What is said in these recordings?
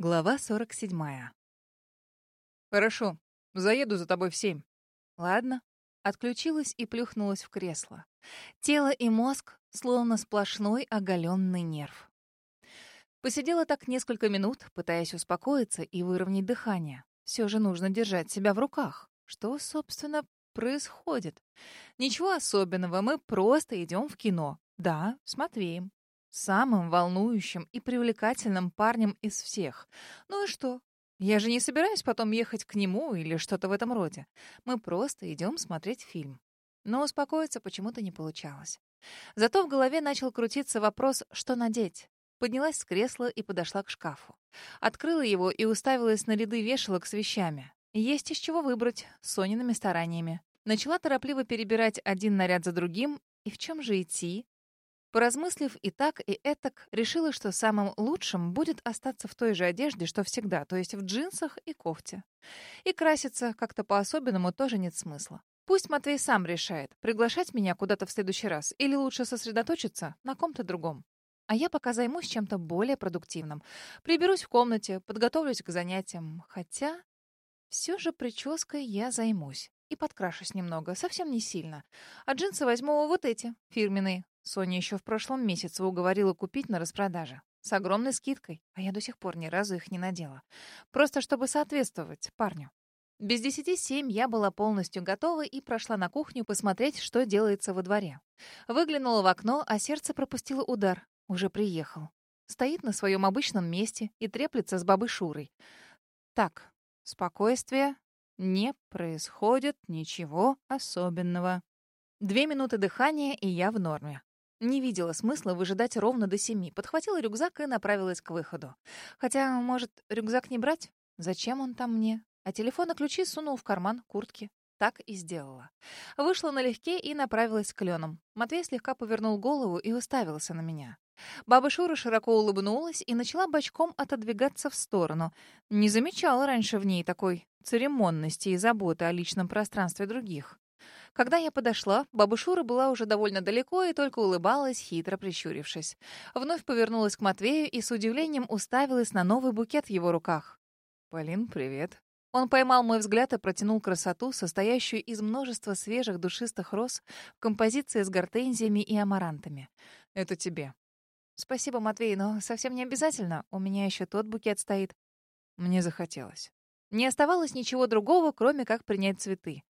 Глава 47. «Хорошо. Заеду за тобой в семь». Ладно. Отключилась и плюхнулась в кресло. Тело и мозг словно сплошной оголенный нерв. Посидела так несколько минут, пытаясь успокоиться и выровнять дыхание. Все же нужно держать себя в руках. Что, собственно, происходит? Ничего особенного, мы просто идем в кино. Да, с Матвеем. Самым волнующим и привлекательным парнем из всех. Ну и что? Я же не собираюсь потом ехать к нему или что-то в этом роде. Мы просто идем смотреть фильм. Но успокоиться почему-то не получалось. Зато в голове начал крутиться вопрос, что надеть. Поднялась с кресла и подошла к шкафу. Открыла его и уставилась на ряды вешалок с вещами. Есть из чего выбрать, с Сониными стараниями. Начала торопливо перебирать один наряд за другим. И в чем же идти? Поразмыслив и так, и этак, решила, что самым лучшим будет остаться в той же одежде, что всегда, то есть в джинсах и кофте. И краситься как-то по-особенному тоже нет смысла. Пусть Матвей сам решает, приглашать меня куда-то в следующий раз или лучше сосредоточиться на ком-то другом. А я пока займусь чем-то более продуктивным. Приберусь в комнате, подготовлюсь к занятиям. Хотя все же прической я займусь. И подкрашусь немного, совсем не сильно. А джинсы возьму вот эти, фирменные, Соня еще в прошлом месяце уговорила купить на распродаже. С огромной скидкой, а я до сих пор ни разу их не надела. Просто чтобы соответствовать парню. Без десяти семь я была полностью готова и прошла на кухню посмотреть, что делается во дворе. Выглянула в окно, а сердце пропустило удар. Уже приехал. Стоит на своем обычном месте и треплется с бабой Шурой. Так, спокойствие. Не происходит ничего особенного. Две минуты дыхания, и я в норме. Не видела смысла выжидать ровно до семи. Подхватила рюкзак и направилась к выходу. Хотя, может, рюкзак не брать? Зачем он там мне? А телефон и ключи сунул в карман куртки. Так и сделала. Вышла налегке и направилась к кленам. Матвей слегка повернул голову и уставился на меня. Баба Шура широко улыбнулась и начала бочком отодвигаться в сторону. Не замечала раньше в ней такой церемонности и заботы о личном пространстве других. Когда я подошла, баба Шура была уже довольно далеко и только улыбалась, хитро прищурившись. Вновь повернулась к Матвею и с удивлением уставилась на новый букет в его руках. «Полин, привет». Он поймал мой взгляд и протянул красоту, состоящую из множества свежих душистых роз в композиции с гортензиями и амарантами. «Это тебе». «Спасибо, Матвей, но совсем не обязательно. У меня еще тот букет стоит». Мне захотелось. Не оставалось ничего другого, кроме как принять цветы.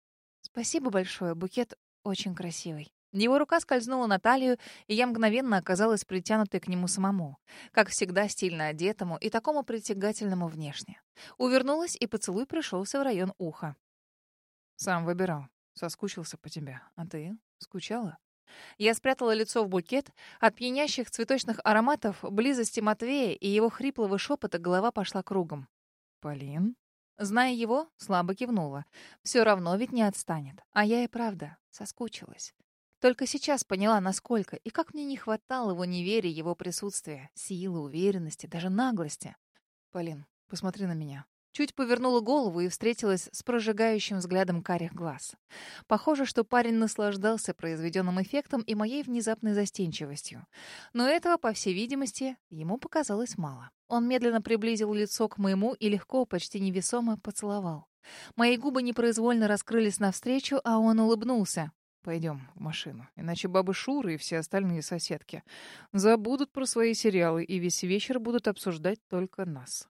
Спасибо большое, букет очень красивый. Его рука скользнула на талию, и я мгновенно оказалась притянутой к нему самому, как всегда стильно одетому и такому притягательному внешне. Увернулась, и поцелуй пришелся в район уха. «Сам выбирал. Соскучился по тебе. А ты? Скучала?» Я спрятала лицо в букет. От пьянящих цветочных ароматов, близости Матвея и его хриплого шепота голова пошла кругом. «Полин?» Зная его, слабо кивнула. Все равно ведь не отстанет. А я и правда соскучилась. Только сейчас поняла, насколько и как мне не хватало его неверия, его присутствия, силы, уверенности, даже наглости. «Полин, посмотри на меня. Чуть повернула голову и встретилась с прожигающим взглядом карих глаз. Похоже, что парень наслаждался произведенным эффектом и моей внезапной застенчивостью. Но этого, по всей видимости, ему показалось мало. Он медленно приблизил лицо к моему и легко, почти невесомо поцеловал. Мои губы непроизвольно раскрылись навстречу, а он улыбнулся. Пойдем в машину, иначе бабы Шуры и все остальные соседки забудут про свои сериалы и весь вечер будут обсуждать только нас.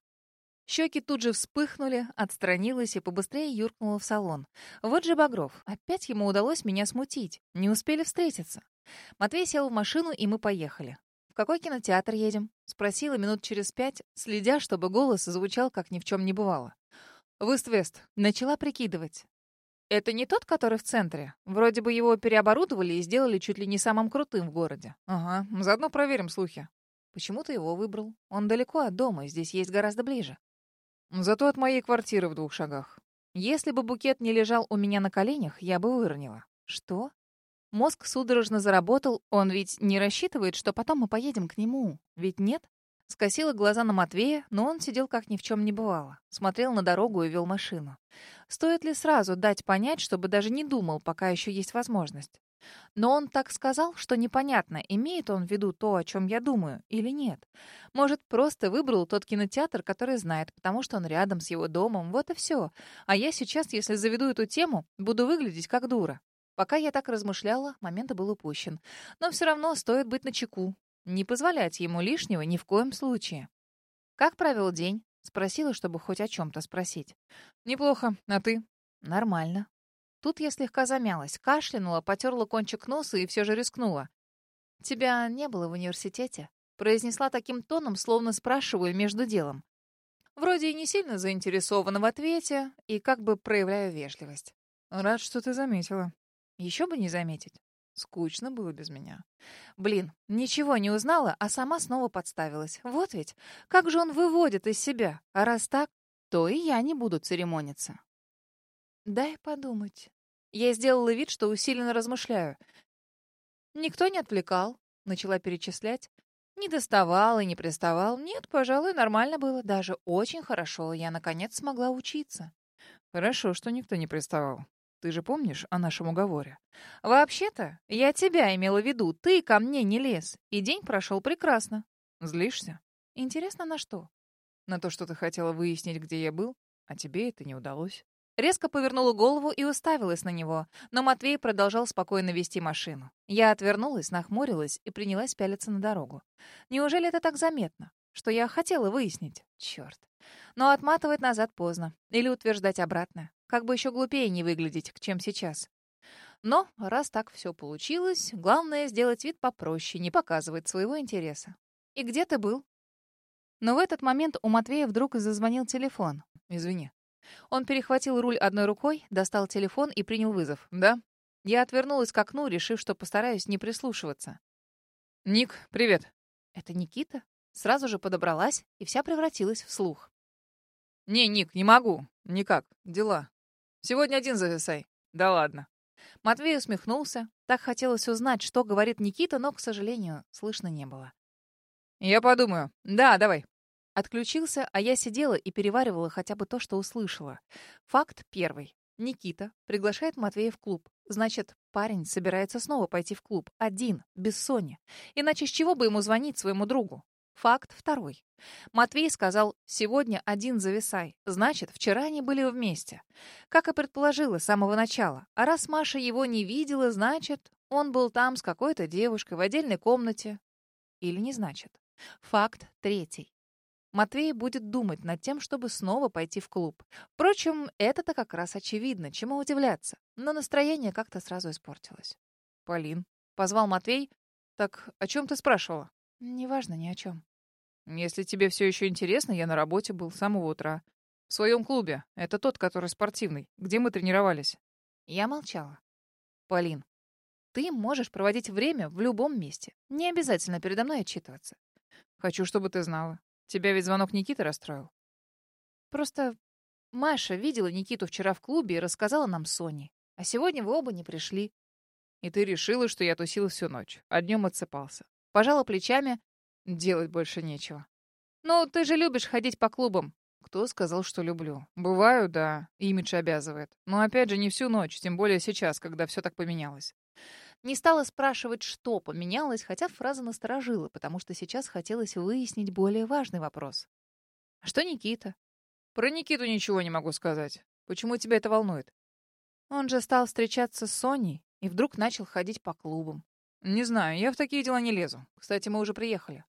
Щеки тут же вспыхнули, отстранилась и побыстрее юркнула в салон. Вот же Багров. Опять ему удалось меня смутить. Не успели встретиться. Матвей сел в машину, и мы поехали. «В какой кинотеатр едем?» — спросила минут через пять, следя, чтобы голос звучал, как ни в чем не бывало. «В Ист-Вест». Начала прикидывать. «Это не тот, который в центре? Вроде бы его переоборудовали и сделали чуть ли не самым крутым в городе». «Ага, заодно проверим слухи». «Почему ты его выбрал? Он далеко от дома, здесь есть гораздо ближе». Зато от моей квартиры в двух шагах. Если бы букет не лежал у меня на коленях, я бы выронила. Что? Мозг судорожно заработал, он ведь не рассчитывает, что потом мы поедем к нему. Ведь нет? Скосила глаза на Матвея, но он сидел как ни в чем не бывало. Смотрел на дорогу и вел машину. Стоит ли сразу дать понять, чтобы даже не думал, пока еще есть возможность? Но он так сказал, что непонятно, имеет он в виду то, о чем я думаю, или нет. Может, просто выбрал тот кинотеатр, который знает, потому что он рядом с его домом, вот и все. А я сейчас, если заведу эту тему, буду выглядеть как дура. Пока я так размышляла, момент был упущен. Но все равно стоит быть начеку. Не позволять ему лишнего ни в коем случае. «Как провел день?» — спросила, чтобы хоть о чем-то спросить. «Неплохо. А ты?» «Нормально». Тут я слегка замялась, кашлянула, потерла кончик носа и все же рискнула. «Тебя не было в университете?» Произнесла таким тоном, словно спрашиваю между делом. Вроде и не сильно заинтересована в ответе, и как бы проявляю вежливость. «Рад, что ты заметила». Еще бы не заметить. Скучно было без меня. Блин, ничего не узнала, а сама снова подставилась. Вот ведь, как же он выводит из себя. А раз так, то и я не буду церемониться. Дай подумать. Я сделала вид, что усиленно размышляю. Никто не отвлекал, начала перечислять. Не доставал и не приставал. Нет, пожалуй, нормально было. Даже очень хорошо. Я, наконец, смогла учиться. Хорошо, что никто не приставал. Ты же помнишь о нашем уговоре? Вообще-то, я тебя имела в виду. Ты ко мне не лез. И день прошел прекрасно. Злишься? Интересно, на что? На то, что ты хотела выяснить, где я был, а тебе это не удалось. Резко повернула голову и уставилась на него, но Матвей продолжал спокойно вести машину. Я отвернулась, нахмурилась и принялась пялиться на дорогу. Неужели это так заметно? Что я хотела выяснить? Черт. Но отматывать назад поздно. Или утверждать обратно. Как бы еще глупее не выглядеть, чем сейчас. Но раз так все получилось, главное сделать вид попроще, не показывать своего интереса. «И где ты был?» Но в этот момент у Матвея вдруг зазвонил телефон. «Извини». Он перехватил руль одной рукой, достал телефон и принял вызов. «Да?» Я отвернулась к окну, решив, что постараюсь не прислушиваться. «Ник, привет». «Это Никита?» Сразу же подобралась и вся превратилась в слух. «Не, Ник, не могу. Никак. Дела. Сегодня один зависай. Да ладно. Матвей усмехнулся. Так хотелось узнать, что говорит Никита, но, к сожалению, слышно не было. Я подумаю. Да, давай. Отключился, а я сидела и переваривала хотя бы то, что услышала. Факт первый. Никита приглашает Матвея в клуб. Значит, парень собирается снова пойти в клуб. Один, без Сони. Иначе с чего бы ему звонить своему другу? Факт второй. Матвей сказал, сегодня один зависай. Значит, вчера они были вместе. Как и предположила с самого начала. А раз Маша его не видела, значит, он был там с какой-то девушкой в отдельной комнате. Или не значит. Факт третий. Матвей будет думать над тем, чтобы снова пойти в клуб. Впрочем, это-то как раз очевидно, чему удивляться. Но настроение как-то сразу испортилось. «Полин», — позвал Матвей. «Так о чем ты спрашивала?» «Неважно ни о чем». Если тебе все еще интересно, я на работе был с самого утра. В своем клубе. Это тот, который спортивный, где мы тренировались. Я молчала. Полин, ты можешь проводить время в любом месте. Не обязательно передо мной отчитываться. Хочу, чтобы ты знала. Тебя ведь звонок Никиты расстроил. Просто Маша видела Никиту вчера в клубе и рассказала нам Соне. А сегодня вы оба не пришли. И ты решила, что я тусил всю ночь, а днем отсыпался. Пожала плечами, Делать больше нечего. «Ну, ты же любишь ходить по клубам». Кто сказал, что люблю? Бываю, да, имидж обязывает. Но опять же не всю ночь, тем более сейчас, когда все так поменялось. Не стала спрашивать, что поменялось, хотя фраза насторожила, потому что сейчас хотелось выяснить более важный вопрос. «А что Никита?» «Про Никиту ничего не могу сказать. Почему тебя это волнует?» Он же стал встречаться с Соней и вдруг начал ходить по клубам. «Не знаю, я в такие дела не лезу. Кстати, мы уже приехали».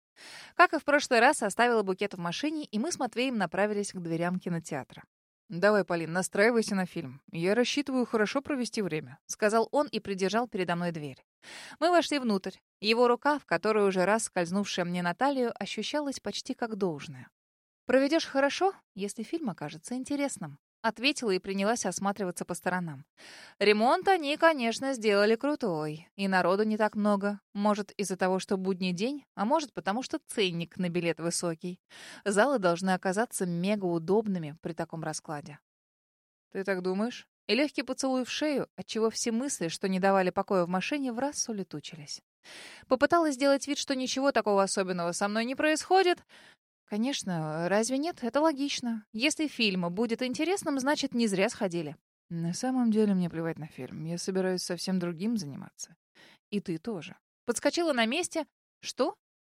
Как и в прошлый раз, оставила букет в машине, и мы с Матвеем направились к дверям кинотеатра. «Давай, Полин, настраивайся на фильм. Я рассчитываю хорошо провести время», — сказал он и придержал передо мной дверь. Мы вошли внутрь. Его рука, в которую уже раз скользнувшая мне на талию, ощущалась почти как должное. «Проведешь хорошо, если фильм окажется интересным», Ответила и принялась осматриваться по сторонам. Ремонт они, конечно, сделали крутой. И народу не так много. Может, из-за того, что будний день, а может, потому что ценник на билет высокий. Залы должны оказаться мега удобными при таком раскладе. «Ты так думаешь?» И легкий поцелуй в шею, отчего все мысли, что не давали покоя в машине, в раз улетучились. Попыталась сделать вид, что ничего такого особенного со мной не происходит. Конечно, разве нет? Это логично. Если фильм будет интересным, значит, не зря сходили. На самом деле мне плевать на фильм. Я собираюсь совсем другим заниматься. И ты тоже. Подскочила на месте. Что?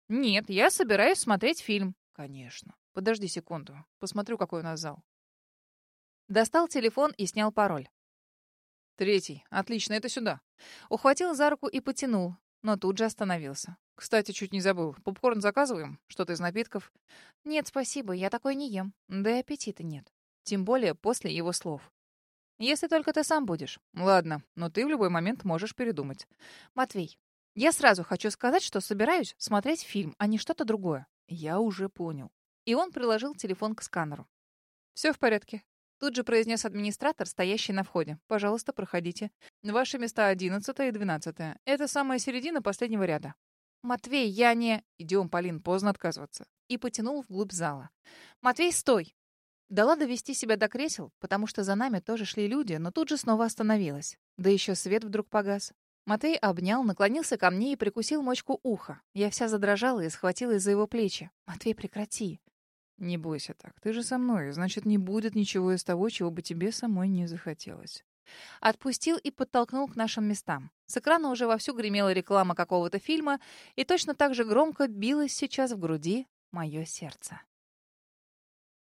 Нет, я собираюсь смотреть фильм. Конечно. Подожди секунду. Посмотрю, какой у нас зал. Достал телефон и снял пароль. Третий. Отлично, это сюда. Ухватил за руку и потянул, но тут же остановился. Кстати, чуть не забыл. Попкорн заказываем? Что-то из напитков? Нет, спасибо, я такой не ем. Да и аппетита нет. Тем более после его слов. Если только ты сам будешь. Ладно, но ты в любой момент можешь передумать. Матвей, я сразу хочу сказать, что собираюсь смотреть фильм, а не что-то другое. Я уже понял. И он приложил телефон к сканеру. Все в порядке. Тут же произнес администратор, стоящий на входе. «Пожалуйста, проходите. Ваши места одиннадцатое и двенадцатое. Это самая середина последнего ряда». «Матвей, я не...» «Идем, Полин, поздно отказываться». И потянул вглубь зала. «Матвей, стой!» Дала довести себя до кресел, потому что за нами тоже шли люди, но тут же снова остановилась. Да еще свет вдруг погас. Матвей обнял, наклонился ко мне и прикусил мочку уха. Я вся задрожала и схватилась за его плечи. «Матвей, прекрати!» Не бойся так. Ты же со мной. Значит, не будет ничего из того, чего бы тебе самой не захотелось. Отпустил и подтолкнул к нашим местам. С экрана уже вовсю гремела реклама какого-то фильма, и точно так же громко билось сейчас в груди мое сердце.